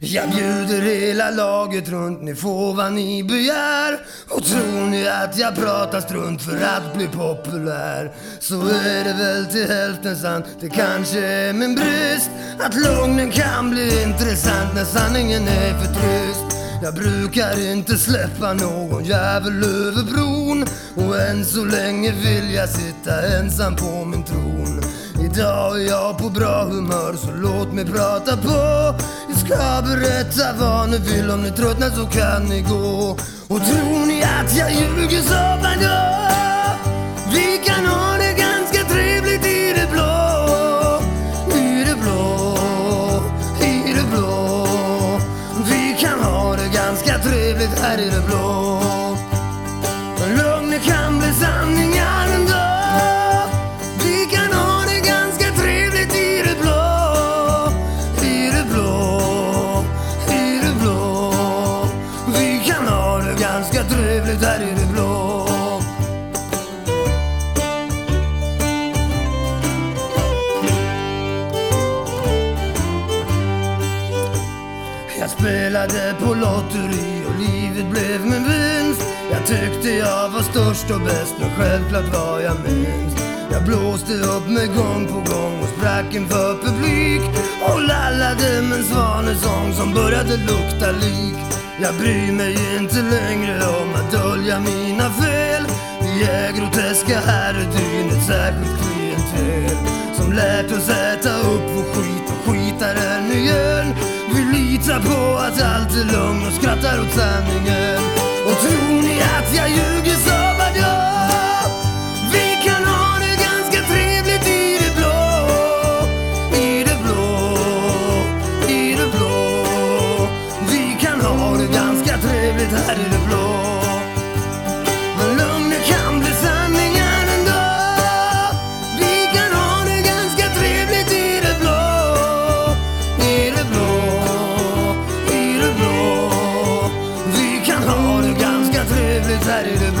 Jag bjuder hela laget runt, ni får vad ni begär. Och tror ni att jag pratar strunt för att bli populär? Så är det väl till hälften sant, det kanske är min brist. Att lugnen kan bli intressant när sanningen är för trist. Jag brukar inte släppa någon jävel över bron. Och än så länge vill jag sitta ensam på min tron. Idag är jag på bra humör så låt mig prata på. Ska berätta vad ni vill om ni tröttnar så kan ni gå. Och tror ni att jag ljuger så vadå? Vi kan ha det ganska trevligt i det blå. I det blå, i det blå. Vi kan ha det ganska trevligt här i det blå. Jag spelade på lotteri och livet blev min vinst. Jag tyckte jag var störst och bäst men självklart var jag minst. Jag blåste upp mig gång på gång och sprack inför publik och lallade med en svanesång som började lukta lik. Jag bryr mig inte längre om att dölja mina fel. Vi är groteska här ett särskilt klientel som lärt oss äta upp vår skit och skitar den igen. Litar på att allt är lugnt och skrattar åt sanningen. Och tror ni att jag ljuger så vadå? Vi kan ha det ganska trevligt i det blå. I det blå, i det blå. Vi kan ha det ganska trevligt här i det blå. Trevligt